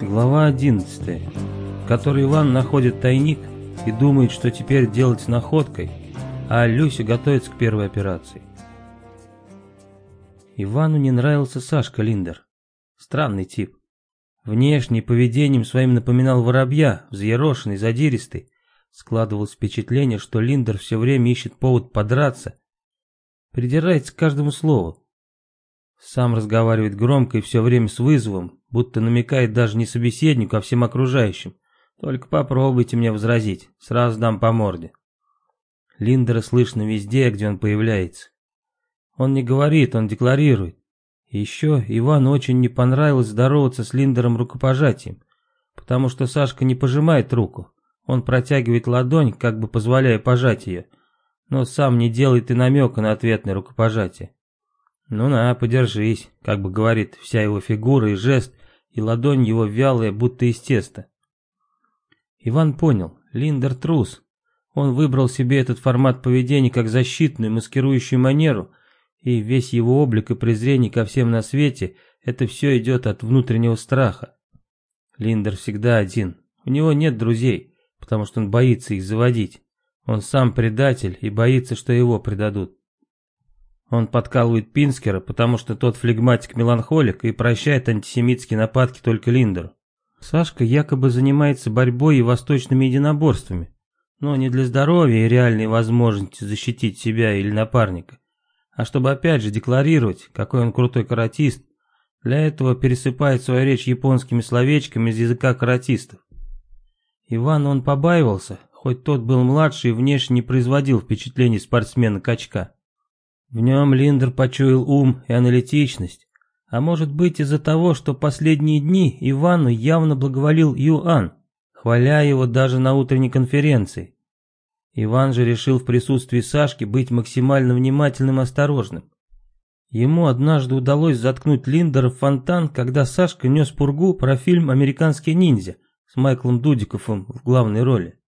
Глава 11, в которой Иван находит тайник и думает, что теперь делать с находкой, а Люся готовится к первой операции. Ивану не нравился Сашка Линдер. Странный тип. Внешне поведением своим напоминал воробья, взъерошенный, задиристый. Складывалось впечатление, что Линдер все время ищет повод подраться. Придирается к каждому слову. Сам разговаривает громко и все время с вызовом, будто намекает даже не собеседнику, а всем окружающим. Только попробуйте мне возразить, сразу дам по морде. Линдера слышно везде, где он появляется. Он не говорит, он декларирует. Еще Ивану очень не понравилось здороваться с Линдером рукопожатием, потому что Сашка не пожимает руку. Он протягивает ладонь, как бы позволяя пожать ее, но сам не делает и намека на ответное рукопожатие. «Ну на, подержись», как бы говорит вся его фигура и жест, и ладонь его вялая, будто из теста. Иван понял, Линдер трус. Он выбрал себе этот формат поведения как защитную, маскирующую манеру, и весь его облик и презрение ко всем на свете, это все идет от внутреннего страха. Линдер всегда один, у него нет друзей, потому что он боится их заводить. Он сам предатель и боится, что его предадут. Он подкалывает Пинскера, потому что тот флегматик-меланхолик и прощает антисемитские нападки только Линдеру. Сашка якобы занимается борьбой и восточными единоборствами, но не для здоровья и реальной возможности защитить себя или напарника, а чтобы опять же декларировать, какой он крутой каратист, для этого пересыпает свою речь японскими словечками из языка каратистов. Иван он побаивался, хоть тот был младше и внешне не производил впечатления спортсмена-качка. В нем Линдер почуял ум и аналитичность, а может быть из-за того, что последние дни Ивану явно благоволил Юан, хваля его даже на утренней конференции. Иван же решил в присутствии Сашки быть максимально внимательным и осторожным. Ему однажды удалось заткнуть Линдера в фонтан, когда Сашка нес пургу про фильм «Американский ниндзя» с Майклом Дудиковым в главной роли.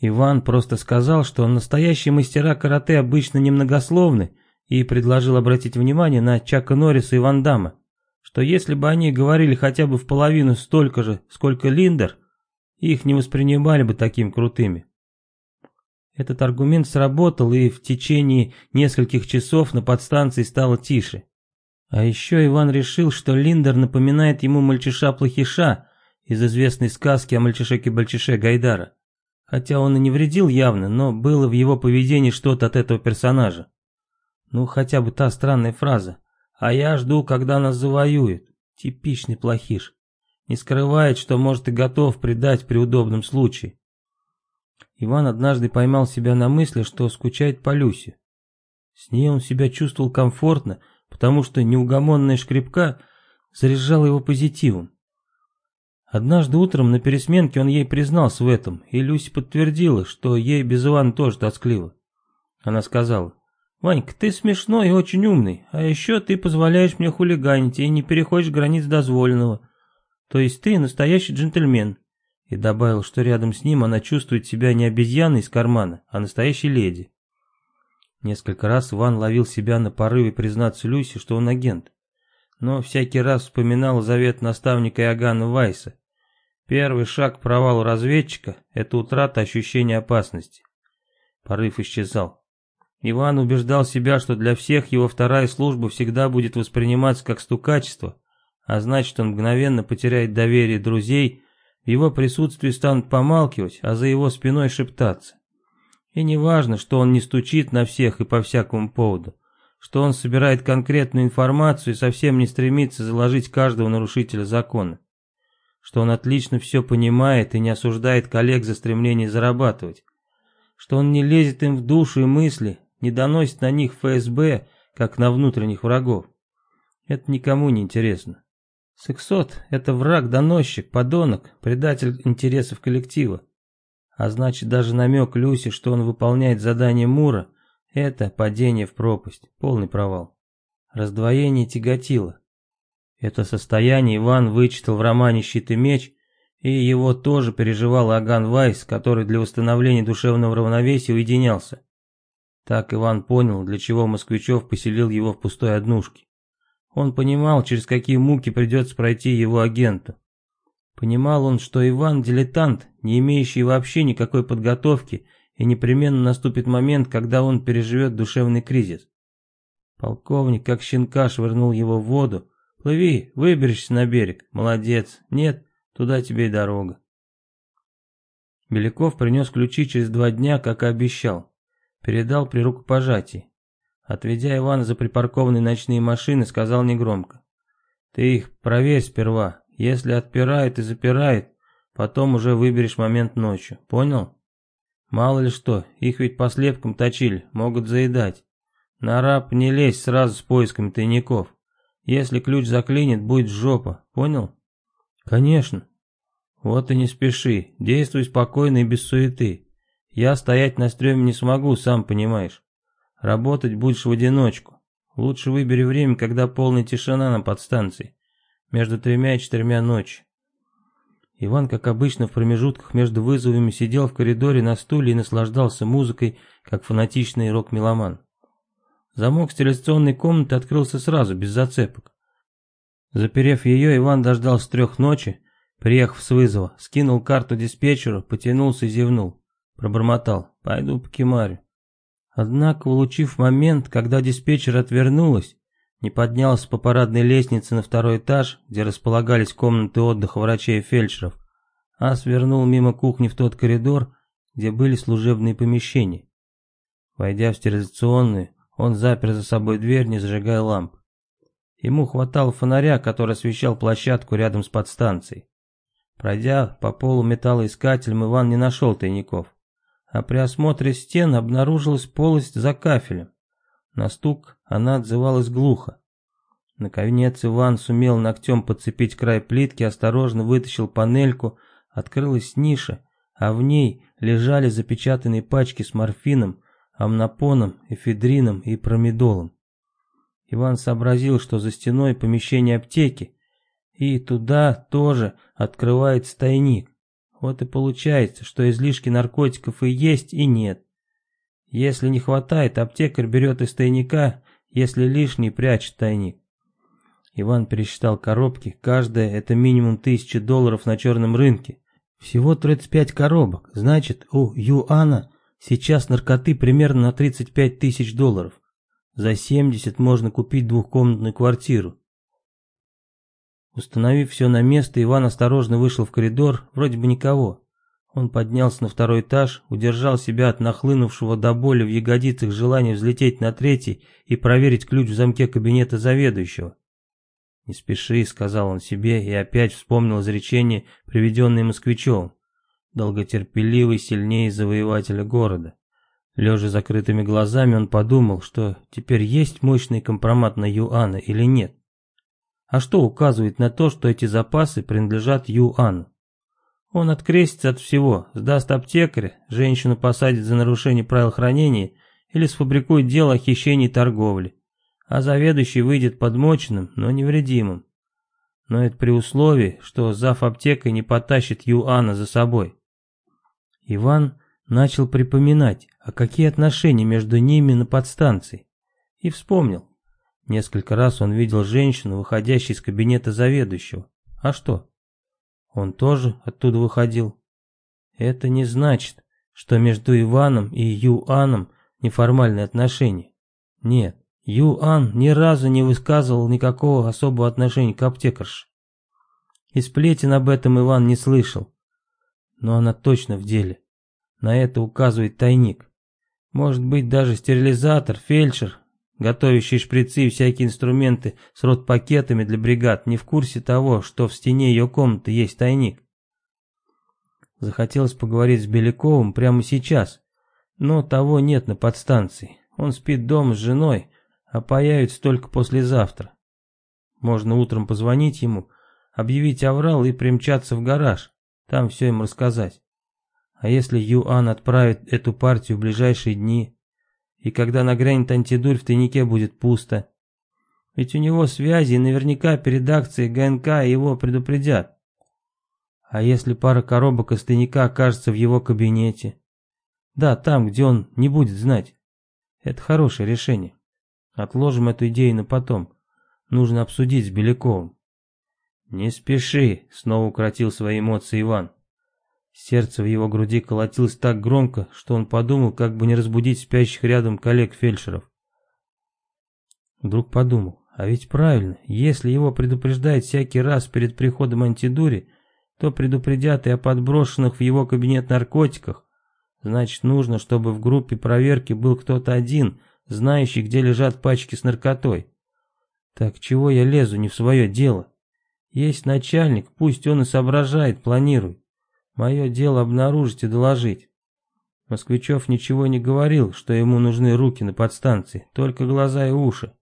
Иван просто сказал, что настоящие мастера карате обычно немногословны, и предложил обратить внимание на Чака Норриса и Ван Дамма, что если бы они говорили хотя бы в половину столько же, сколько Линдер, их не воспринимали бы такими крутыми. Этот аргумент сработал, и в течение нескольких часов на подстанции стало тише. А еще Иван решил, что Линдер напоминает ему мальчиша-плохиша из известной сказки о мальчишеке-бальчише Гайдара. Хотя он и не вредил явно, но было в его поведении что-то от этого персонажа. Ну, хотя бы та странная фраза. «А я жду, когда нас завоюют». Типичный плохиш. Не скрывает, что может и готов предать при удобном случае. Иван однажды поймал себя на мысли, что скучает по Люсе. С ней он себя чувствовал комфортно, потому что неугомонная шкребка заряжала его позитивом. Однажды утром на пересменке он ей признался в этом, и Люся подтвердила, что ей без Ивана тоже тоскливо. Она сказала, Ванька, ты смешной и очень умный, а еще ты позволяешь мне хулиганить и не переходишь границ дозволенного. То есть ты настоящий джентльмен. И добавил, что рядом с ним она чувствует себя не обезьяной из кармана, а настоящей леди. Несколько раз Иван ловил себя на порыве признаться Люсе, что он агент. Но всякий раз вспоминал завет наставника Иоганна Вайса. Первый шаг к провалу разведчика – это утрата ощущения опасности. Порыв исчезал. Иван убеждал себя, что для всех его вторая служба всегда будет восприниматься как стукачество, а значит он мгновенно потеряет доверие друзей, в его присутствии станут помалкивать, а за его спиной шептаться. И не важно, что он не стучит на всех и по всякому поводу, что он собирает конкретную информацию и совсем не стремится заложить каждого нарушителя закона, что он отлично все понимает и не осуждает коллег за стремление зарабатывать, что он не лезет им в душу и мысли, не доносит на них ФСБ, как на внутренних врагов. Это никому не интересно. Сексот – это враг-доносчик, подонок, предатель интересов коллектива. А значит, даже намек Люси, что он выполняет задание Мура – это падение в пропасть, полный провал. Раздвоение тяготило. Это состояние Иван вычитал в романе «Щит и меч», и его тоже переживал Аган Вайс, который для восстановления душевного равновесия уединялся. Так Иван понял, для чего Москвичев поселил его в пустой однушке. Он понимал, через какие муки придется пройти его агенту. Понимал он, что Иван дилетант, не имеющий вообще никакой подготовки, и непременно наступит момент, когда он переживет душевный кризис. Полковник, как щенка, швырнул его в воду. «Плыви, выберешься на берег. Молодец. Нет, туда тебе и дорога». Беляков принес ключи через два дня, как и обещал. Передал при рукопожатии. Отведя Ивана за припаркованные ночные машины, сказал негромко. «Ты их проверь сперва. Если отпирает и запирает, потом уже выберешь момент ночью. Понял? Мало ли что, их ведь по слепкам точили, могут заедать. На раб не лезь сразу с поиском тайников. Если ключ заклинит, будет жопа. Понял? Конечно. Вот и не спеши, действуй спокойно и без суеты. Я стоять на стреме не смогу, сам понимаешь. Работать будешь в одиночку. Лучше выбери время, когда полная тишина на подстанции между тремя и четырьмя ночи. Иван, как обычно, в промежутках между вызовами сидел в коридоре на стуле и наслаждался музыкой, как фанатичный рок-меломан. Замок стилизационной комнаты открылся сразу, без зацепок. Заперев ее, Иван дождался трех ночи, приехав с вызова, скинул карту диспетчеру, потянулся и зевнул. Пробормотал «Пойду по кемарю». Однако, улучив момент, когда диспетчер отвернулась, не поднялся по парадной лестнице на второй этаж, где располагались комнаты отдыха врачей и фельдшеров, а свернул мимо кухни в тот коридор, где были служебные помещения. Войдя в стерилизационную, он запер за собой дверь, не зажигая ламп. Ему хватало фонаря, который освещал площадку рядом с подстанцией. Пройдя по полу металлоискателем, Иван не нашел тайников, а при осмотре стен обнаружилась полость за кафелем. На стук она отзывалась глухо. Наконец Иван сумел ногтем подцепить край плитки, осторожно вытащил панельку, открылась ниша, а в ней лежали запечатанные пачки с морфином, амнопоном, эфедрином и промедолом. Иван сообразил, что за стеной помещение аптеки, и туда тоже открывается тайник. Вот и получается, что излишки наркотиков и есть, и нет. Если не хватает, аптекарь берет из тайника, если лишний, прячет тайник. Иван пересчитал коробки, каждая это минимум тысячи долларов на черном рынке. Всего 35 коробок, значит, у Юана сейчас наркоты примерно на 35 тысяч долларов. За 70 можно купить двухкомнатную квартиру. Установив все на место, Иван осторожно вышел в коридор, вроде бы никого. Он поднялся на второй этаж, удержал себя от нахлынувшего до боли в ягодицах желания взлететь на третий и проверить ключ в замке кабинета заведующего. «Не спеши», — сказал он себе и опять вспомнил изречение, приведенное москвичевым. «Долготерпеливый сильнее завоевателя города». Лежа закрытыми глазами, он подумал, что теперь есть мощный компромат на Юана или нет. А что указывает на то, что эти запасы принадлежат Юану? Он открестится от всего, сдаст аптекаря, женщину посадит за нарушение правил хранения или сфабрикует дело о хищении торговли, а заведующий выйдет подмоченным, но невредимым. Но это при условии, что зав аптекой не потащит Юана за собой. Иван начал припоминать, а какие отношения между ними на подстанции, и вспомнил. Несколько раз он видел женщину, выходящую из кабинета заведующего. А что? Он тоже оттуда выходил. Это не значит, что между Иваном и Юаном неформальные отношения. Нет, Юан ни разу не высказывал никакого особого отношения к аптекарше. И сплетен об этом Иван не слышал. Но она точно в деле. На это указывает тайник. Может быть даже стерилизатор, фельдшер, готовящий шприцы и всякие инструменты с рот-пакетами для бригад, не в курсе того, что в стене ее комнаты есть тайник. Захотелось поговорить с Беляковым прямо сейчас, но того нет на подстанции. Он спит дома с женой, а появится только послезавтра. Можно утром позвонить ему, объявить аврал и примчаться в гараж, там все им рассказать. А если Юан отправит эту партию в ближайшие дни, и когда нагрянет антидурь, в тайнике будет пусто. Ведь у него связи, и наверняка перед акцией ГНК его предупредят. А если пара коробок из тайника окажется в его кабинете? Да, там, где он не будет знать. Это хорошее решение. Отложим эту идею на потом. Нужно обсудить с Беляковым. «Не спеши», — снова укротил свои эмоции Иван. Сердце в его груди колотилось так громко, что он подумал, как бы не разбудить спящих рядом коллег-фельдшеров. Вдруг подумал, а ведь правильно, если его предупреждают всякий раз перед приходом антидури, то предупредят и о подброшенных в его кабинет наркотиках. Значит, нужно, чтобы в группе проверки был кто-то один, знающий, где лежат пачки с наркотой. Так чего я лезу не в свое дело? Есть начальник, пусть он и соображает, планирует. Мое дело обнаружить и доложить. Москвичев ничего не говорил, что ему нужны руки на подстанции, только глаза и уши.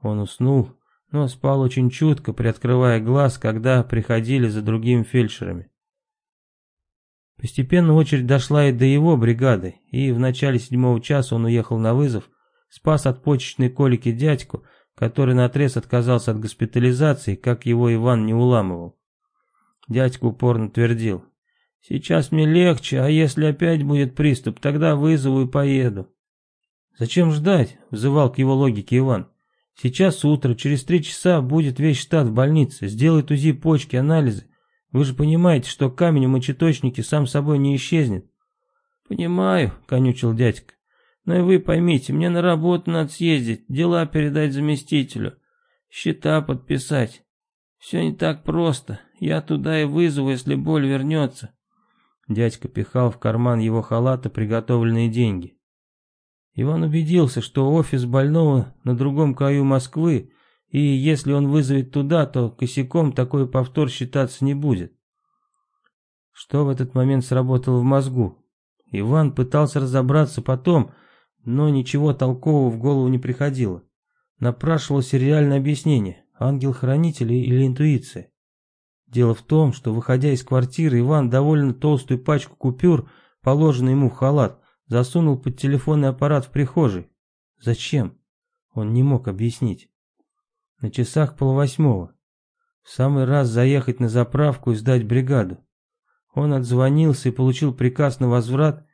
Он уснул, но спал очень чутко, приоткрывая глаз, когда приходили за другими фельдшерами. Постепенно очередь дошла и до его бригады, и в начале седьмого часа он уехал на вызов, спас от почечной колики дядьку, который наотрез отказался от госпитализации, как его Иван не уламывал. Дядька упорно твердил. «Сейчас мне легче, а если опять будет приступ, тогда вызову и поеду». «Зачем ждать?» — взывал к его логике Иван. «Сейчас утро, через три часа будет весь штат в больнице, сделает УЗИ почки, анализы. Вы же понимаете, что камень в мочеточнике сам собой не исчезнет». «Понимаю», — конючил дядька. «Но и вы поймите, мне на работу надо съездить, дела передать заместителю, счета подписать. Все не так просто. Я туда и вызову, если боль вернется. Дядька пихал в карман его халата приготовленные деньги. Иван убедился, что офис больного на другом краю Москвы, и если он вызовет туда, то косяком такой повтор считаться не будет. Что в этот момент сработало в мозгу? Иван пытался разобраться потом, но ничего толкового в голову не приходило. Напрашивалось реальное объяснение, ангел-хранитель или интуиция. Дело в том, что, выходя из квартиры, Иван довольно толстую пачку купюр, положенную ему в халат, засунул под телефонный аппарат в прихожей. Зачем? Он не мог объяснить. На часах полвосьмого. В самый раз заехать на заправку и сдать бригаду. Он отзвонился и получил приказ на возврат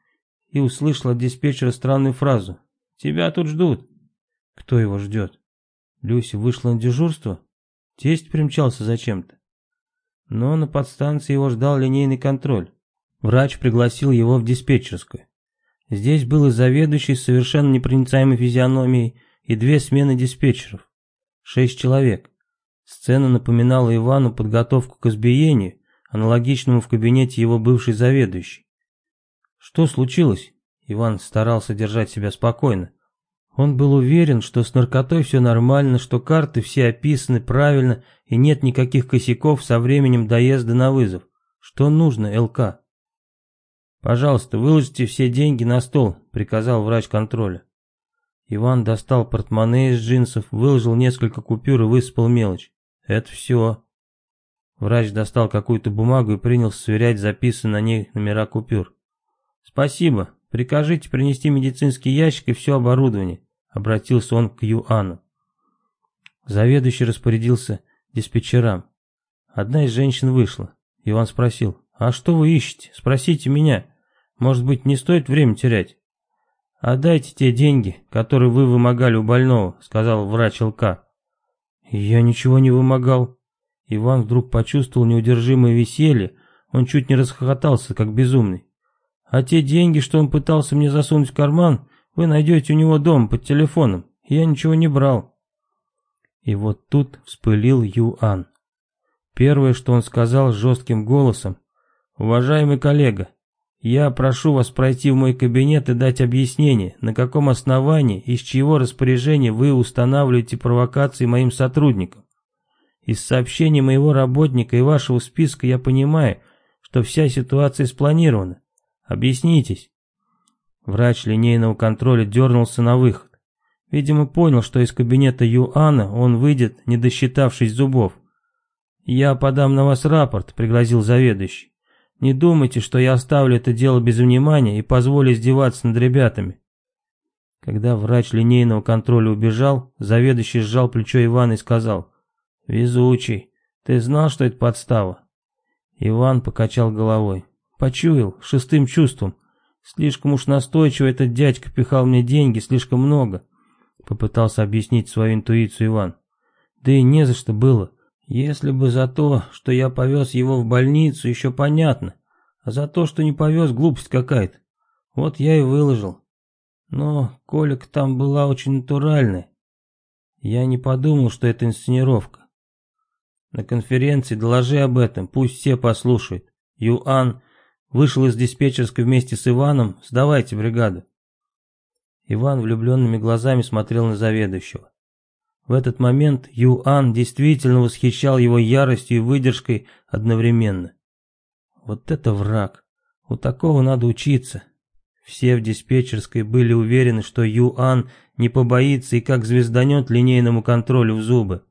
и услышал от диспетчера странную фразу. «Тебя тут ждут». Кто его ждет? Люся вышла на дежурство? Тесть примчался зачем-то. Но на подстанции его ждал линейный контроль. Врач пригласил его в диспетчерскую. Здесь был и заведующий с совершенно непроницаемой физиономией, и две смены диспетчеров. Шесть человек. Сцена напоминала Ивану подготовку к избиению, аналогичному в кабинете его бывшей заведующей. Что случилось? Иван старался держать себя спокойно. Он был уверен, что с наркотой все нормально, что карты все описаны правильно и нет никаких косяков со временем доезда на вызов. Что нужно, ЛК? «Пожалуйста, выложите все деньги на стол», — приказал врач контроля. Иван достал портмоне из джинсов, выложил несколько купюр и высыпал мелочь. «Это все». Врач достал какую-то бумагу и принялся сверять записанные на ней номера купюр. «Спасибо. Прикажите принести медицинский ящик и все оборудование», — обратился он к Юану. Заведующий распорядился диспетчерам. Одна из женщин вышла. Иван спросил, «А что вы ищете? Спросите меня. Может быть, не стоит время терять?» «Отдайте те деньги, которые вы вымогали у больного», — сказал врач ЛК. «Я ничего не вымогал». Иван вдруг почувствовал неудержимое веселье, он чуть не расхохотался, как безумный. «А те деньги, что он пытался мне засунуть в карман, вы найдете у него дома под телефоном. Я ничего не брал». И вот тут вспылил Юан. Первое, что он сказал жестким голосом, «Уважаемый коллега, я прошу вас пройти в мой кабинет и дать объяснение, на каком основании и с чьего распоряжения вы устанавливаете провокации моим сотрудникам. Из сообщений моего работника и вашего списка я понимаю, что вся ситуация спланирована. Объяснитесь». Врач линейного контроля дернулся на выход. Видимо, понял, что из кабинета Юана он выйдет, не досчитавшись зубов. «Я подам на вас рапорт», — пригрозил заведующий. «Не думайте, что я оставлю это дело без внимания и позволю издеваться над ребятами». Когда врач линейного контроля убежал, заведующий сжал плечо Ивана и сказал, «Везучий, ты знал, что это подстава?» Иван покачал головой. «Почуял, шестым чувством. Слишком уж настойчиво этот дядька пихал мне деньги, слишком много. Попытался объяснить свою интуицию Иван. Да и не за что было. Если бы за то, что я повез его в больницу, еще понятно. А за то, что не повез, глупость какая-то. Вот я и выложил. Но Колик там была очень натуральная. Я не подумал, что это инсценировка. На конференции доложи об этом, пусть все послушают. Юан вышел из диспетчерской вместе с Иваном, сдавайте бригаду. Иван влюбленными глазами смотрел на заведующего. В этот момент Юан действительно восхищал его яростью и выдержкой одновременно. Вот это враг. У такого надо учиться. Все в диспетчерской были уверены, что Юан не побоится и как звезданет линейному контролю в зубы.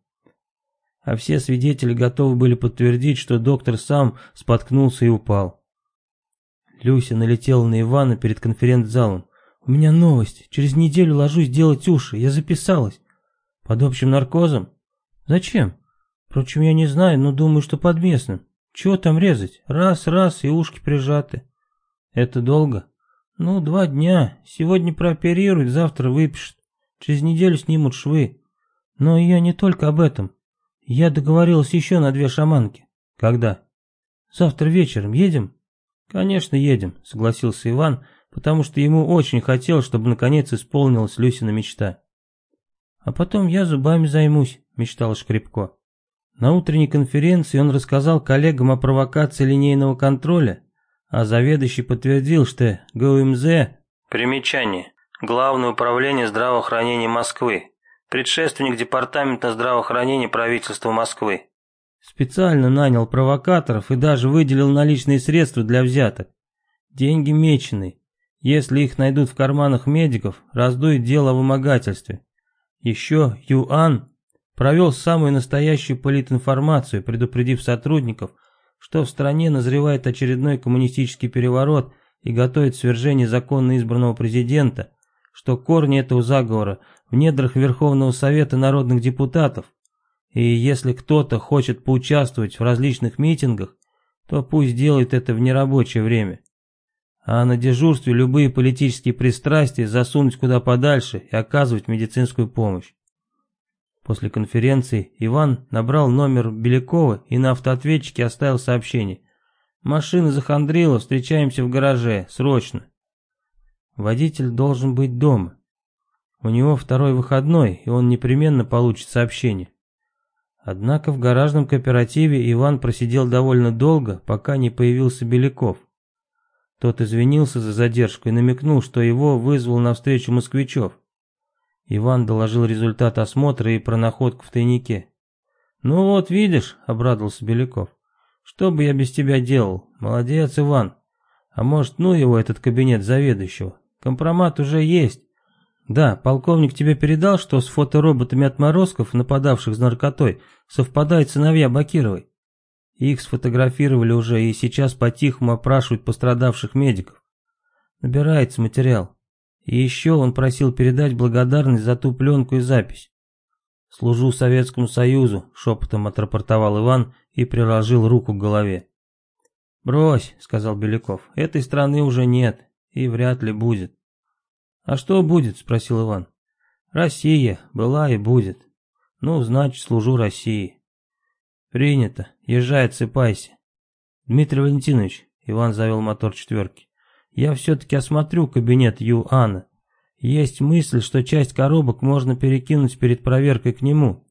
А все свидетели готовы были подтвердить, что доктор сам споткнулся и упал. Люся налетела на Ивана перед конференц-залом. «У меня новость. Через неделю ложусь делать уши. Я записалась. Под общим наркозом? Зачем? Впрочем, я не знаю, но думаю, что под местным. Чего там резать? Раз, раз, и ушки прижаты. Это долго? Ну, два дня. Сегодня прооперируют, завтра выпишут. Через неделю снимут швы. Но я не только об этом. Я договорилась еще на две шаманки. Когда? Завтра вечером. Едем? Конечно, едем, согласился Иван, потому что ему очень хотелось, чтобы наконец исполнилась Люсина мечта. А потом я зубами займусь, мечтал Шкребко. На утренней конференции он рассказал коллегам о провокации линейного контроля, а заведующий подтвердил, что ГУМЗ... Примечание. Главное управление здравоохранения Москвы. Предшественник Департамента здравоохранения правительства Москвы. Специально нанял провокаторов и даже выделил наличные средства для взяток. Деньги меченые. Если их найдут в карманах медиков, раздует дело о вымогательстве. Еще Юан провел самую настоящую политинформацию, предупредив сотрудников, что в стране назревает очередной коммунистический переворот и готовит свержение законно избранного президента, что корни этого заговора в недрах Верховного Совета народных депутатов, и если кто-то хочет поучаствовать в различных митингах, то пусть делает это в нерабочее время. А на дежурстве любые политические пристрастия засунуть куда подальше и оказывать медицинскую помощь. После конференции Иван набрал номер Белякова и на автоответчике оставил сообщение. «Машина захандрила, встречаемся в гараже, срочно». Водитель должен быть дома. У него второй выходной, и он непременно получит сообщение. Однако в гаражном кооперативе Иван просидел довольно долго, пока не появился Беляков. Тот извинился за задержку и намекнул, что его вызвал на встречу москвичев. Иван доложил результат осмотра и про находку в тайнике. «Ну вот, видишь», — обрадовался Беляков. «Что бы я без тебя делал? Молодец, Иван. А может, ну его этот кабинет заведующего? Компромат уже есть. Да, полковник тебе передал, что с фотороботами отморозков, нападавших с наркотой, совпадают сыновья Бакировой. Их сфотографировали уже и сейчас по-тихому опрашивают пострадавших медиков. Набирается материал. И еще он просил передать благодарность за ту пленку и запись. «Служу Советскому Союзу», — шепотом отрапортовал Иван и приложил руку к голове. «Брось», — сказал Беляков, — «этой страны уже нет и вряд ли будет». «А что будет?» — спросил Иван. «Россия была и будет. Ну, значит, служу России». «Принято. Езжай, отсыпайся». «Дмитрий Валентинович», — Иван завел мотор четверки, я все-таки осмотрю кабинет Юана. Есть мысль, что часть коробок можно перекинуть перед проверкой к нему.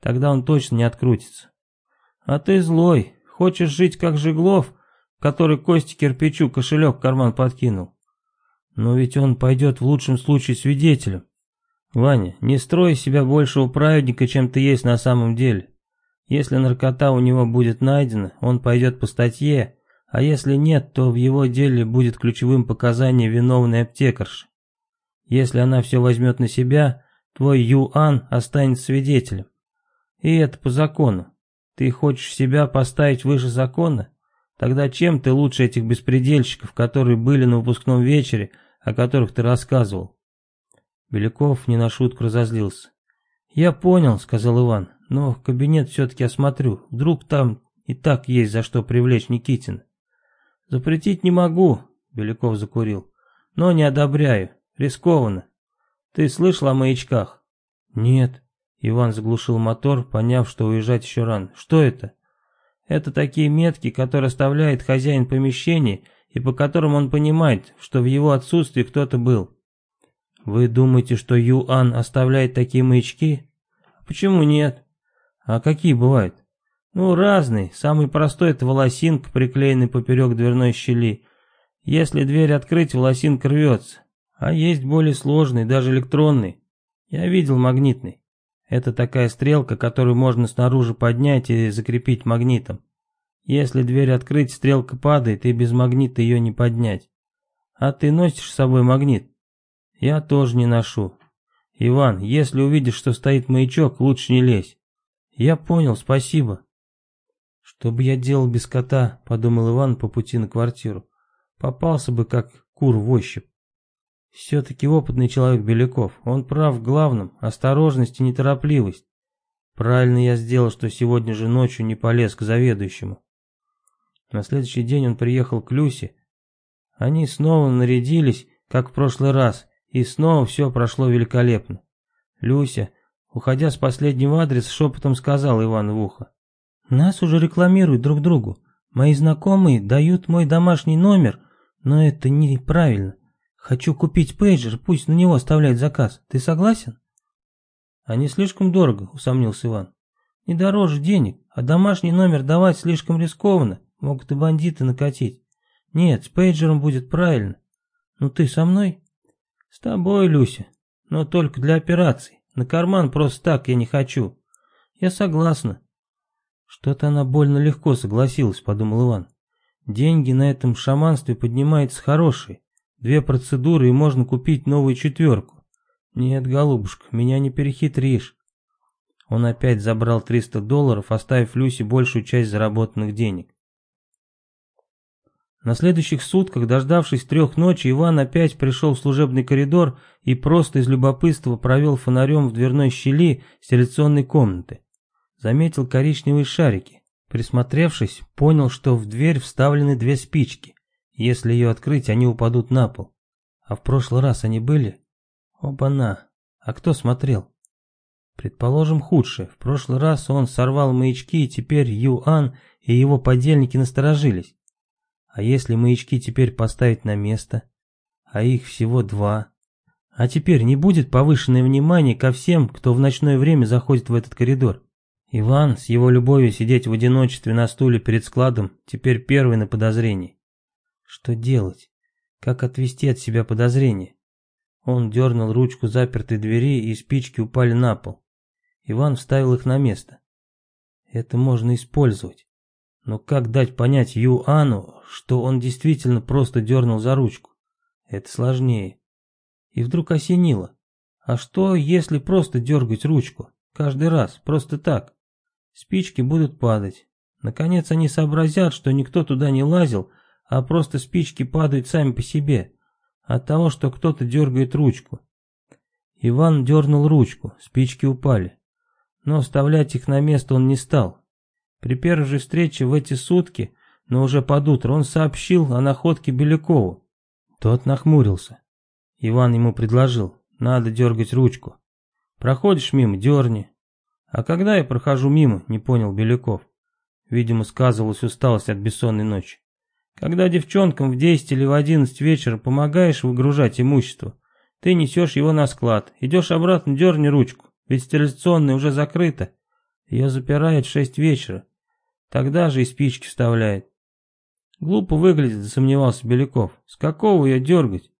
Тогда он точно не открутится. А ты злой. Хочешь жить как Жиглов, который Кости кирпичу кошелек в карман подкинул? Но ведь он пойдет в лучшем случае свидетелем. Ваня, не строй себя большего праведника, чем ты есть на самом деле. Если наркота у него будет найдена, он пойдет по статье, а если нет, то в его деле будет ключевым показание виновной аптекарши. Если она все возьмет на себя, твой Юан останется свидетелем. И это по закону. Ты хочешь себя поставить выше закона? Тогда чем ты лучше этих беспредельщиков, которые были на выпускном вечере, о которых ты рассказывал? Беляков не на шутку разозлился. «Я понял», — сказал Иван, — «но кабинет все-таки осмотрю. Вдруг там и так есть за что привлечь Никитина». Запретить не могу, Беляков закурил. Но не одобряю. Рискованно. Ты слышал о маячках? Нет. Иван заглушил мотор, поняв, что уезжать еще рано. Что это? Это такие метки, которые оставляет хозяин помещения и по которым он понимает, что в его отсутствии кто-то был. Вы думаете, что Юан оставляет такие маячки? Почему нет? А какие бывают? Ну, разные. Самый простой это волосинка, приклеенный поперек дверной щели. Если дверь открыть, волосинка рвется. А есть более сложный, даже электронный. Я видел магнитный. Это такая стрелка, которую можно снаружи поднять и закрепить магнитом. Если дверь открыть, стрелка падает, и без магнита ее не поднять. А ты носишь с собой магнит? Я тоже не ношу. Иван, если увидишь, что стоит маячок, лучше не лезь. Я понял, спасибо. Что бы я делал без кота, подумал Иван по пути на квартиру. Попался бы, как кур в ощупь. Все-таки опытный человек Беляков. Он прав в главном – осторожность и неторопливость. Правильно я сделал, что сегодня же ночью не полез к заведующему. На следующий день он приехал к Люсе. Они снова нарядились, как в прошлый раз, и снова все прошло великолепно. Люся, уходя с последнего адреса, шепотом сказал Ивану в ухо. «Нас уже рекламируют друг другу. Мои знакомые дают мой домашний номер, но это неправильно. Хочу купить пейджер, пусть на него оставляет заказ. Ты согласен?» «А не слишком дорого», — усомнился Иван. «Не дороже денег, а домашний номер давать слишком рискованно. Могут и бандиты накатить. Нет, с пейджером будет правильно. Ну ты со мной?» «С тобой, Люся, но только для операций. На карман просто так я не хочу. Я согласна». Что-то она больно легко согласилась, подумал Иван. Деньги на этом шаманстве поднимаются хорошие. Две процедуры и можно купить новую четверку. Нет, голубушка, меня не перехитришь. Он опять забрал 300 долларов, оставив Люсе большую часть заработанных денег. На следующих сутках, дождавшись трех ночи, Иван опять пришел в служебный коридор и просто из любопытства провел фонарем в дверной щели селекционной комнаты. Заметил коричневые шарики. Присмотревшись, понял, что в дверь вставлены две спички. Если ее открыть, они упадут на пол. А в прошлый раз они были? Оба-на. А кто смотрел? Предположим худшее. В прошлый раз он сорвал маячки, и теперь Юан и его подельники насторожились. А если маячки теперь поставить на место? А их всего два. А теперь не будет повышенное внимание ко всем, кто в ночное время заходит в этот коридор. Иван, с его любовью сидеть в одиночестве на стуле перед складом, теперь первый на подозрении. Что делать? Как отвести от себя подозрение? Он дернул ручку запертой двери, и спички упали на пол. Иван вставил их на место. Это можно использовать. Но как дать понять Юану, что он действительно просто дернул за ручку? Это сложнее. И вдруг осенило. А что, если просто дергать ручку? Каждый раз, просто так. Спички будут падать. Наконец они сообразят, что никто туда не лазил, а просто спички падают сами по себе. От того, что кто-то дергает ручку. Иван дернул ручку, спички упали. Но вставлять их на место он не стал. При первой же встрече в эти сутки, но уже под утро, он сообщил о находке Белякову. Тот нахмурился. Иван ему предложил, надо дергать ручку. Проходишь мимо, дерни. А когда я прохожу мимо, не понял Беляков. Видимо, сказывалась усталость от бессонной ночи. Когда девчонкам в 10 или в 11 вечера помогаешь выгружать имущество, ты несешь его на склад, идешь обратно, дерни ручку, ведь стерилизационная уже закрыта. Ее запирают в 6 вечера. Тогда же и спички вставляет. Глупо выглядит, засомневался Беляков. С какого ее дергать?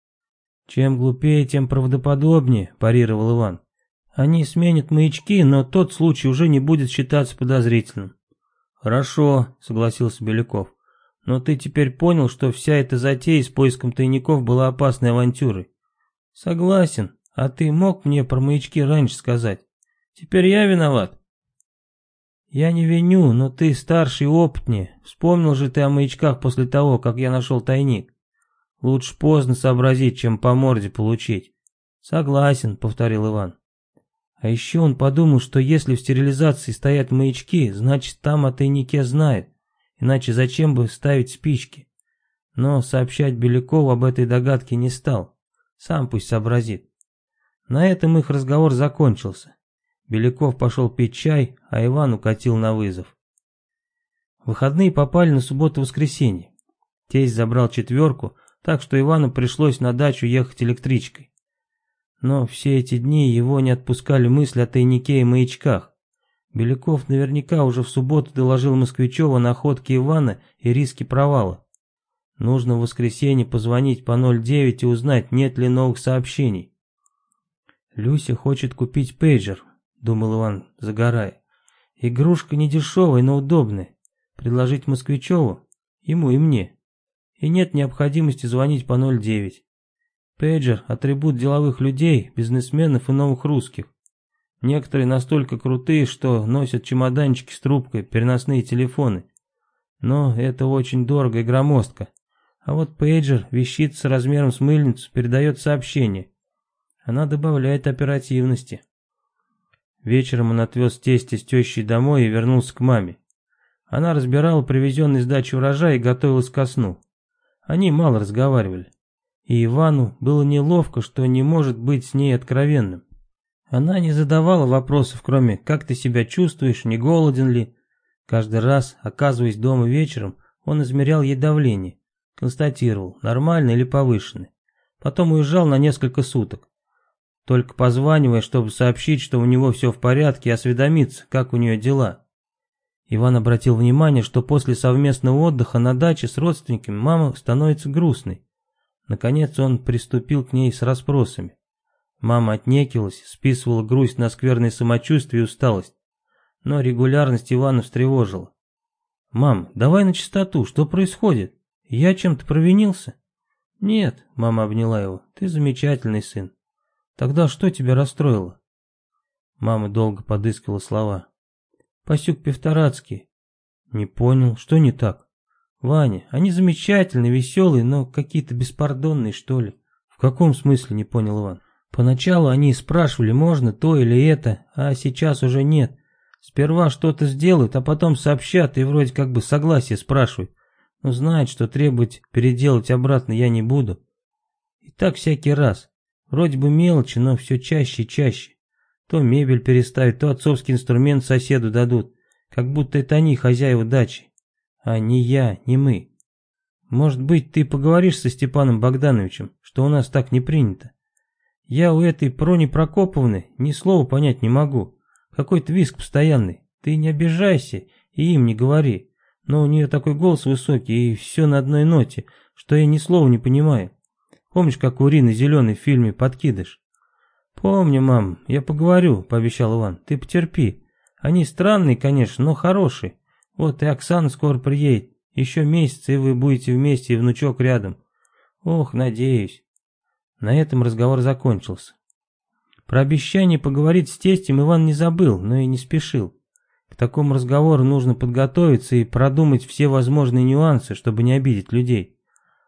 Чем глупее, тем правдоподобнее, парировал Иван. Они сменят маячки, но тот случай уже не будет считаться подозрительным. Хорошо, согласился Беляков. Но ты теперь понял, что вся эта затея с поиском тайников была опасной авантюрой. Согласен, а ты мог мне про маячки раньше сказать? Теперь я виноват. «Я не виню, но ты старше и опытнее. Вспомнил же ты о маячках после того, как я нашел тайник. Лучше поздно сообразить, чем по морде получить». «Согласен», — повторил Иван. А еще он подумал, что если в стерилизации стоят маячки, значит там о тайнике знает. Иначе зачем бы ставить спички? Но сообщать Белякову об этой догадке не стал. Сам пусть сообразит. На этом их разговор закончился. Беляков пошел пить чай, а Иван укатил на вызов. Выходные попали на субботу-воскресенье. Тесть забрал четверку, так что Ивану пришлось на дачу ехать электричкой. Но все эти дни его не отпускали мысли о тайнике и маячках. Беляков наверняка уже в субботу доложил Москвичева находки Ивана и риски провала. Нужно в воскресенье позвонить по 09 и узнать, нет ли новых сообщений. «Люся хочет купить пейджер», — думал Иван, загорая. «Игрушка не дешевая, но удобная. Предложить Москвичеву? Ему и мне. И нет необходимости звонить по 09. Пейджер — атрибут деловых людей, бизнесменов и новых русских. Некоторые настолько крутые, что носят чемоданчики с трубкой, переносные телефоны. Но это очень дорого и громоздко. А вот пейджер, вещица размером с мыльницу, передает сообщение. Она добавляет оперативности. Вечером он отвез тестя с тещей домой и вернулся к маме. Она разбирала привезенный с дачи урожай и готовилась ко сну. Они мало разговаривали. И Ивану было неловко, что не может быть с ней откровенным. Она не задавала вопросов, кроме «как ты себя чувствуешь, не голоден ли?». Каждый раз, оказываясь дома вечером, он измерял ей давление, констатировал, нормальное или повышенное. Потом уезжал на несколько суток только позванивая, чтобы сообщить, что у него все в порядке и осведомиться, как у нее дела. Иван обратил внимание, что после совместного отдыха на даче с родственниками мама становится грустной. Наконец он приступил к ней с расспросами. Мама отнекивалась, списывала грусть на скверное самочувствие и усталость. Но регулярность Ивана встревожила. «Мам, давай на чистоту, что происходит? Я чем-то провинился?» «Нет», — мама обняла его, — «ты замечательный сын. Тогда что тебя расстроило? Мама долго подыскивала слова. Пасюк Певторацкий. Не понял, что не так? Ваня, они замечательные, веселые, но какие-то беспардонные, что ли. В каком смысле, не понял Иван. Поначалу они спрашивали, можно то или это, а сейчас уже нет. Сперва что-то сделают, а потом сообщат и вроде как бы согласие спрашивают. Но знают, что требовать переделать обратно я не буду. И так всякий раз. Вроде бы мелочи, но все чаще и чаще. То мебель переставят, то отцовский инструмент соседу дадут. Как будто это они хозяева дачи. А не я, не мы. Может быть, ты поговоришь со Степаном Богдановичем, что у нас так не принято. Я у этой Прони Прокоповны ни слова понять не могу. Какой-то виск постоянный. Ты не обижайся и им не говори. Но у нее такой голос высокий и все на одной ноте, что я ни слова не понимаю. Помнишь, как у Рины Зеленый в фильме «Подкидыш»? «Помню, мам, я поговорю», — пообещал Иван. «Ты потерпи. Они странные, конечно, но хорошие. Вот и Оксана скоро приедет. Еще месяц, и вы будете вместе, и внучок рядом. Ох, надеюсь». На этом разговор закончился. Про обещание поговорить с тестем Иван не забыл, но и не спешил. К такому разговору нужно подготовиться и продумать все возможные нюансы, чтобы не обидеть людей.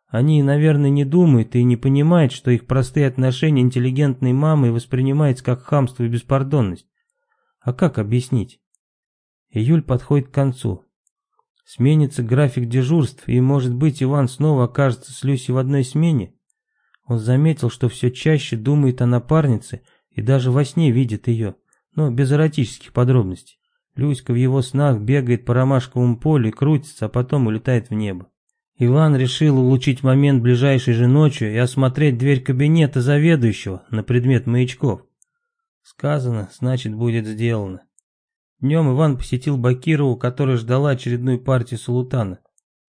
Они, наверное, не думают и не понимают, что их простые отношения интеллигентной мамой воспринимаются как хамство и беспардонность. А как объяснить? Июль подходит к концу. Сменится график дежурств, и, может быть, Иван снова окажется с Люси в одной смене? Он заметил, что все чаще думает о напарнице и даже во сне видит ее, но без эротических подробностей. Люська в его снах бегает по ромашковому полю и крутится, а потом улетает в небо. Иван решил улучшить момент ближайшей же ночью и осмотреть дверь кабинета заведующего на предмет маячков. Сказано, значит будет сделано. Днем Иван посетил Бакирову, которая ждала очередную партию сулутана.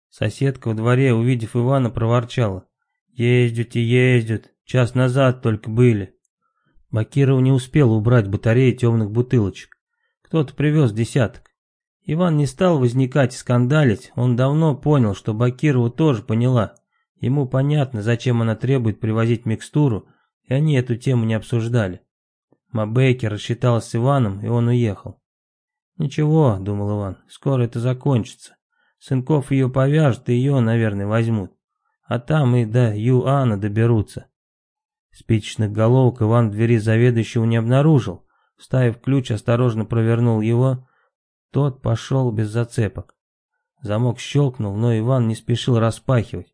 Соседка во дворе, увидев Ивана, проворчала. «Ездят и ездят, час назад только были». Бакирова не успел убрать батареи темных бутылочек. Кто-то привез десяток. Иван не стал возникать и скандалить, он давно понял, что Бакирова тоже поняла. Ему понятно, зачем она требует привозить микстуру, и они эту тему не обсуждали. Мабейкер рассчитался с Иваном, и он уехал. «Ничего», — думал Иван, — «скоро это закончится. Сынков ее повяжут, и ее, наверное, возьмут. А там и до Юана доберутся». Спичечных головок Иван двери заведующего не обнаружил. Вставив ключ, осторожно провернул его, тот пошел без зацепок. Замок щелкнул, но Иван не спешил распахивать.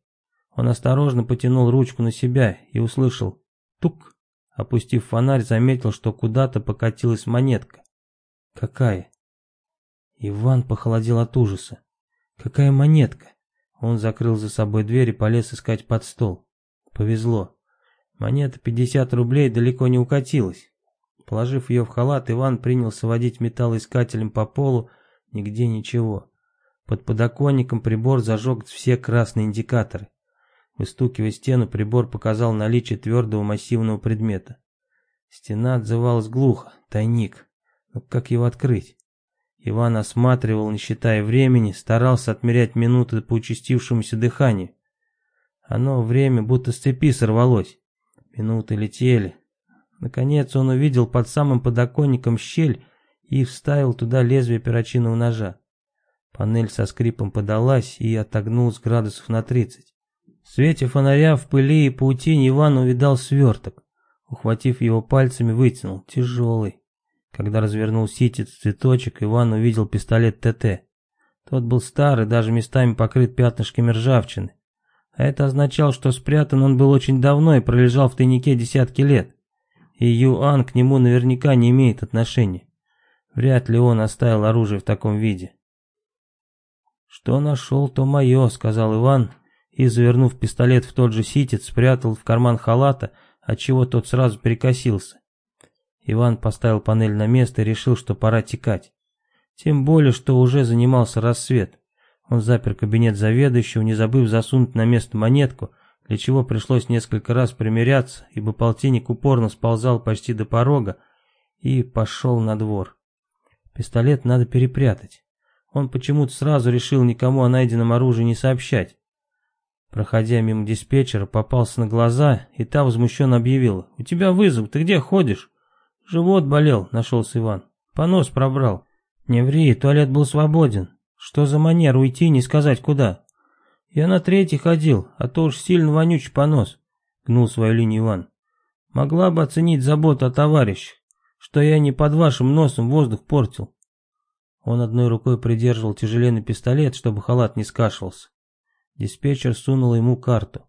Он осторожно потянул ручку на себя и услышал «тук». Опустив фонарь, заметил, что куда-то покатилась монетка. Какая? Иван похолодел от ужаса. Какая монетка? Он закрыл за собой дверь и полез искать под стол. Повезло. Монета 50 рублей далеко не укатилась. Положив ее в халат, Иван принялся водить металлоискателем по полу, нигде ничего. Под подоконником прибор зажег все красные индикаторы. Выстукивая стену, прибор показал наличие твердого массивного предмета. Стена отзывалась глухо, тайник. Но как его открыть? Иван осматривал, не считая времени, старался отмерять минуты по участившемуся дыханию. Оно время будто с цепи сорвалось. Минуты летели. Наконец он увидел под самым подоконником щель и вставил туда лезвие перочинного ножа. Панель со скрипом подалась и отогнулась градусов на тридцать. В свете фонаря в пыли и паутине Иван увидал сверток. Ухватив его пальцами, вытянул. Тяжелый. Когда развернул ситец цветочек, Иван увидел пистолет ТТ. Тот был старый, даже местами покрыт пятнышками ржавчины. А это означало, что спрятан он был очень давно и пролежал в тайнике десятки лет. И Юан к нему наверняка не имеет отношения. Вряд ли он оставил оружие в таком виде. «Что нашел, то мое», — сказал Иван, и, завернув пистолет в тот же ситец, спрятал в карман халата, отчего тот сразу перекосился. Иван поставил панель на место и решил, что пора текать. Тем более, что уже занимался рассвет. Он запер кабинет заведующего, не забыв засунуть на место монетку, для чего пришлось несколько раз примеряться, ибо полтинник упорно сползал почти до порога, и пошел на двор. Пистолет надо перепрятать. Он почему-то сразу решил никому о найденном оружии не сообщать. Проходя мимо диспетчера, попался на глаза, и та возмущенно объявила. «У тебя вызов, ты где ходишь?» «Живот болел», — нашелся Иван. «Понос пробрал». «Не ври, туалет был свободен. Что за манера уйти, не сказать куда?» «Я на третий ходил, а то уж сильно вонючий понос», — гнул свою линию Иван. «Могла бы оценить заботу о товарищах, что я не под вашим носом воздух портил». Он одной рукой придерживал тяжеленный пистолет, чтобы халат не скашивался. Диспетчер сунул ему карту.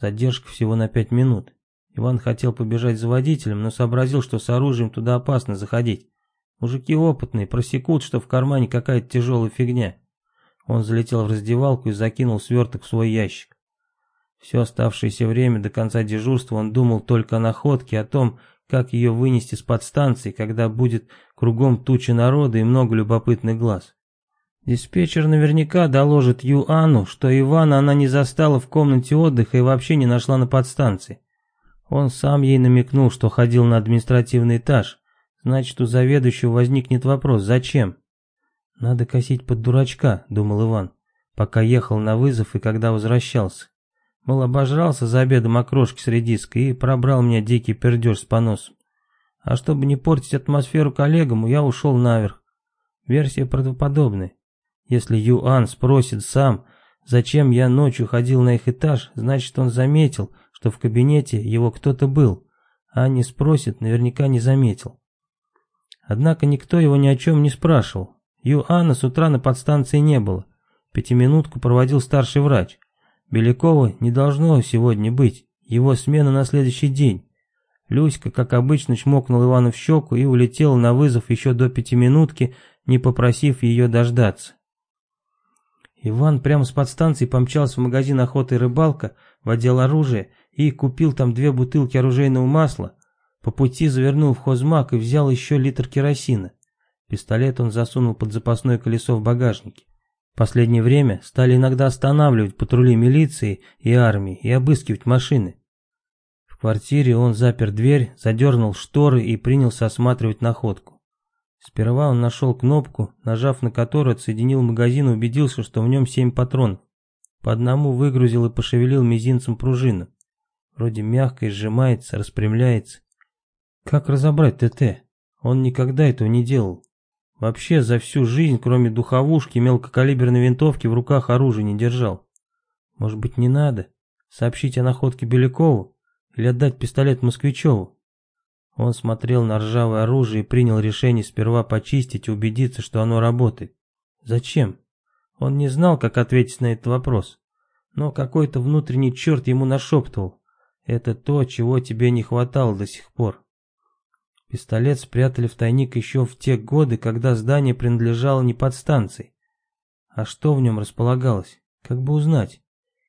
Задержка всего на пять минут. Иван хотел побежать за водителем, но сообразил, что с оружием туда опасно заходить. Мужики опытные, просекут, что в кармане какая-то тяжелая фигня. Он залетел в раздевалку и закинул сверток в свой ящик. Все оставшееся время до конца дежурства он думал только о находке, о том, как ее вынести с подстанции, когда будет кругом туча народа и много любопытных глаз. Диспетчер наверняка доложит Юану, что Ивана она не застала в комнате отдыха и вообще не нашла на подстанции. Он сам ей намекнул, что ходил на административный этаж. Значит, у заведующего возникнет вопрос, зачем? Надо косить под дурачка, думал Иван, пока ехал на вызов и когда возвращался. Мол, обожрался за обедом окрошки с редиской и пробрал меня дикий пердеж с поносом. А чтобы не портить атмосферу коллегам, я ушел наверх. Версия правдоподобная. Если Юан спросит сам, зачем я ночью ходил на их этаж, значит он заметил, что в кабинете его кто-то был, а не спросит, наверняка не заметил. Однако никто его ни о чем не спрашивал. Юана с утра на подстанции не было. Пятиминутку проводил старший врач. Белякова не должно сегодня быть, его смена на следующий день. Люська, как обычно, чмокнул Ивана в щеку и улетела на вызов еще до пятиминутки, не попросив ее дождаться. Иван прямо с подстанции помчался в магазин охоты и рыбалка, в отдел оружия и купил там две бутылки оружейного масла. По пути завернул в хозмак и взял еще литр керосина. Пистолет он засунул под запасное колесо в багажнике. В последнее время стали иногда останавливать патрули милиции и армии и обыскивать машины. В квартире он запер дверь, задернул шторы и принялся осматривать находку. Сперва он нашел кнопку, нажав на которую отсоединил магазин и убедился, что в нем семь патронов. По одному выгрузил и пошевелил мизинцем пружину. Вроде мягко сжимается, распрямляется. Как разобрать ТТ? Он никогда этого не делал. Вообще за всю жизнь, кроме духовушки, мелкокалиберной винтовки, в руках оружия не держал. Может быть не надо? Сообщить о находке Белякову? Или отдать пистолет Москвичеву? Он смотрел на ржавое оружие и принял решение сперва почистить и убедиться, что оно работает. Зачем? Он не знал, как ответить на этот вопрос. Но какой-то внутренний черт ему нашептывал. Это то, чего тебе не хватало до сих пор. Пистолет спрятали в тайник еще в те годы, когда здание принадлежало не подстанции. А что в нем располагалось? Как бы узнать?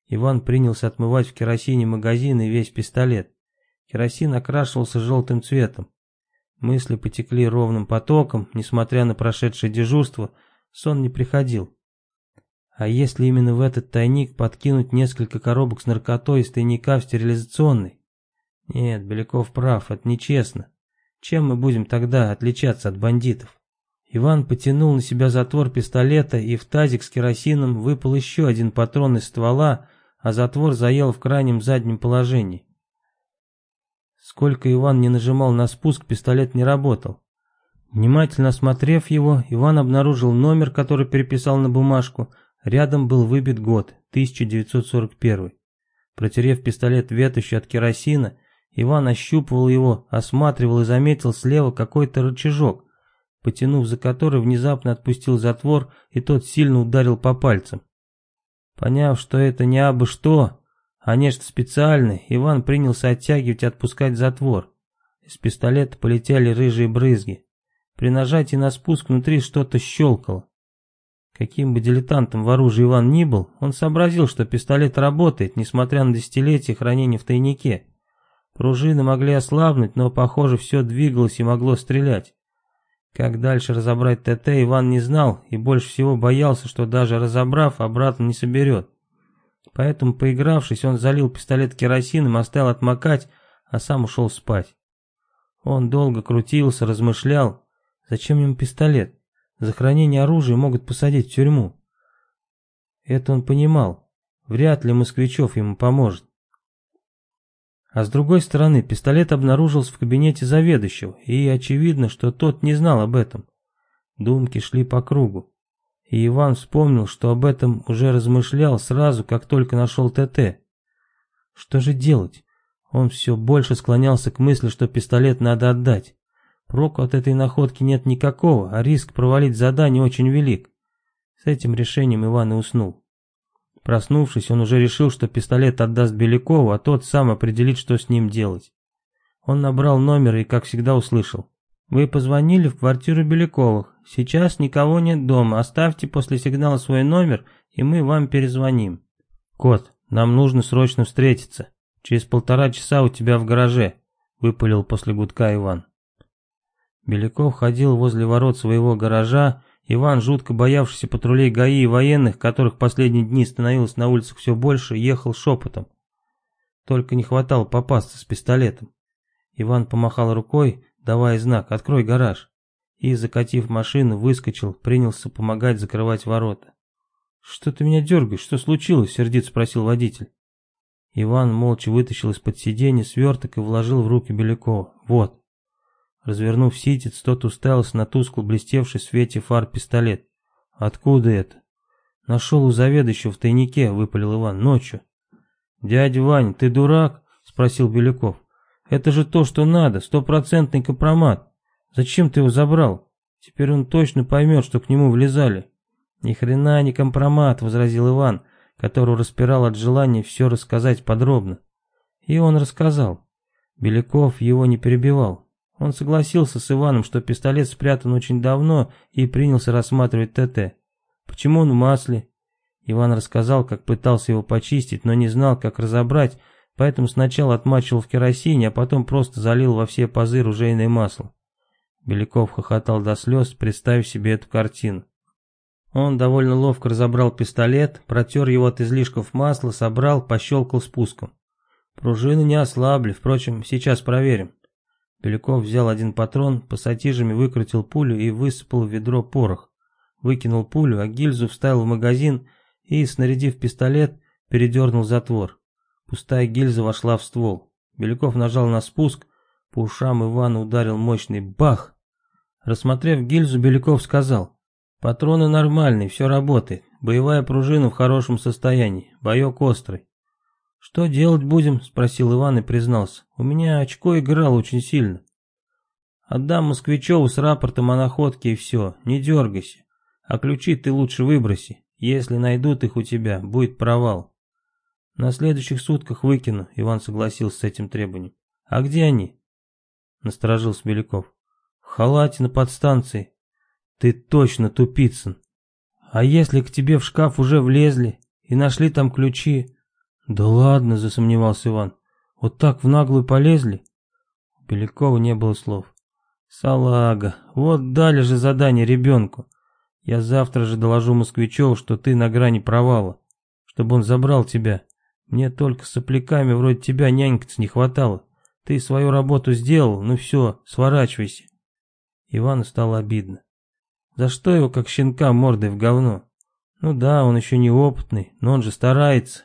Иван принялся отмывать в керосине магазин и весь пистолет. Керосин окрашивался желтым цветом. Мысли потекли ровным потоком, несмотря на прошедшее дежурство, сон не приходил. А если именно в этот тайник подкинуть несколько коробок с наркотой из тайника в стерилизационный? Нет, Беляков прав, это нечестно. Чем мы будем тогда отличаться от бандитов? Иван потянул на себя затвор пистолета, и в тазик с керосином выпал еще один патрон из ствола, а затвор заел в крайнем заднем положении. Сколько Иван не нажимал на спуск, пистолет не работал. Внимательно осмотрев его, Иван обнаружил номер, который переписал на бумажку. Рядом был выбит год, 1941. Протерев пистолет ветошью от керосина, Иван ощупывал его, осматривал и заметил слева какой-то рычажок, потянув за который внезапно отпустил затвор, и тот сильно ударил по пальцам. Поняв, что это не абы что, а нечто специальное, Иван принялся оттягивать и отпускать затвор. Из пистолета полетели рыжие брызги. При нажатии на спуск внутри что-то щелкало. Каким бы дилетантом в оружии Иван ни был, он сообразил, что пистолет работает, несмотря на десятилетия хранения в тайнике. Пружины могли ослабнуть, но, похоже, все двигалось и могло стрелять. Как дальше разобрать ТТ, Иван не знал и больше всего боялся, что даже разобрав, обратно не соберет. Поэтому, поигравшись, он залил пистолет керосином, оставил отмокать, а сам ушел спать. Он долго крутился, размышлял. Зачем ему пистолет? За хранение оружия могут посадить в тюрьму. Это он понимал. Вряд ли Москвичев ему поможет. А с другой стороны, пистолет обнаружился в кабинете заведующего, и очевидно, что тот не знал об этом. Думки шли по кругу. И Иван вспомнил, что об этом уже размышлял сразу, как только нашел ТТ. Что же делать? Он все больше склонялся к мысли, что пистолет надо отдать. Проку от этой находки нет никакого, а риск провалить задание очень велик. С этим решением Иван и уснул. Проснувшись, он уже решил, что пистолет отдаст Белякову, а тот сам определит, что с ним делать. Он набрал номер и, как всегда, услышал. «Вы позвонили в квартиру Беляковых. Сейчас никого нет дома. Оставьте после сигнала свой номер, и мы вам перезвоним». «Кот, нам нужно срочно встретиться. Через полтора часа у тебя в гараже», — выпалил после гудка Иван. Беляков ходил возле ворот своего гаража Иван, жутко боявшийся патрулей ГАИ и военных, которых последние дни становилось на улицах все больше, ехал шепотом. Только не хватало попасться с пистолетом. Иван помахал рукой, давая знак «Открой гараж». И, закатив машину, выскочил, принялся помогать закрывать ворота. «Что ты меня дергаешь? Что случилось?» — сердито спросил водитель. Иван молча вытащил из-под сиденья сверток и вложил в руки Белякова. «Вот». Развернув ситец, тот уставился на тускло блестевший в свете фар пистолет. «Откуда это?» «Нашел у заведующего в тайнике», — выпалил Иван, — «ночью». «Дядя Вань, ты дурак?» — спросил Беляков. «Это же то, что надо, стопроцентный компромат. Зачем ты его забрал? Теперь он точно поймет, что к нему влезали». «Ни хрена не компромат», — возразил Иван, которого распирал от желания все рассказать подробно. И он рассказал. Беляков его не перебивал. Он согласился с Иваном, что пистолет спрятан очень давно и принялся рассматривать ТТ. Почему он в масле? Иван рассказал, как пытался его почистить, но не знал, как разобрать, поэтому сначала отмачивал в керосине, а потом просто залил во все пазы ружейное масло. Беляков хохотал до слез, представив себе эту картину. Он довольно ловко разобрал пистолет, протер его от излишков масла, собрал, пощелкал спуском. Пружины не ослабли, впрочем, сейчас проверим. Беляков взял один патрон, пассатижами выкрутил пулю и высыпал в ведро порох. Выкинул пулю, а гильзу вставил в магазин и, снарядив пистолет, передернул затвор. Пустая гильза вошла в ствол. Беляков нажал на спуск, по ушам Ивана ударил мощный бах. Рассмотрев гильзу, Беляков сказал, «Патроны нормальные, все работает, боевая пружина в хорошем состоянии, боек острый. «Что делать будем?» – спросил Иван и признался. «У меня очко играло очень сильно». «Отдам Москвичеву с рапортом о находке и все, не дергайся. А ключи ты лучше выброси. Если найдут их у тебя, будет провал». «На следующих сутках выкину», – Иван согласился с этим требованием. «А где они?» насторожился Беляков. В халате на подстанции. Ты точно Тупицын. А если к тебе в шкаф уже влезли и нашли там ключи? Да ладно, засомневался Иван. Вот так в наглую полезли? У Белякова не было слов. Салага, вот дали же задание ребенку. Я завтра же доложу Москвичеву, что ты на грани провала, чтобы он забрал тебя. Мне только с сопляками вроде тебя нянькаться не хватало. Ты свою работу сделал, ну все, сворачивайся. Ивану стало обидно. За что его как щенка мордой в говно? Ну да, он еще неопытный, но он же старается.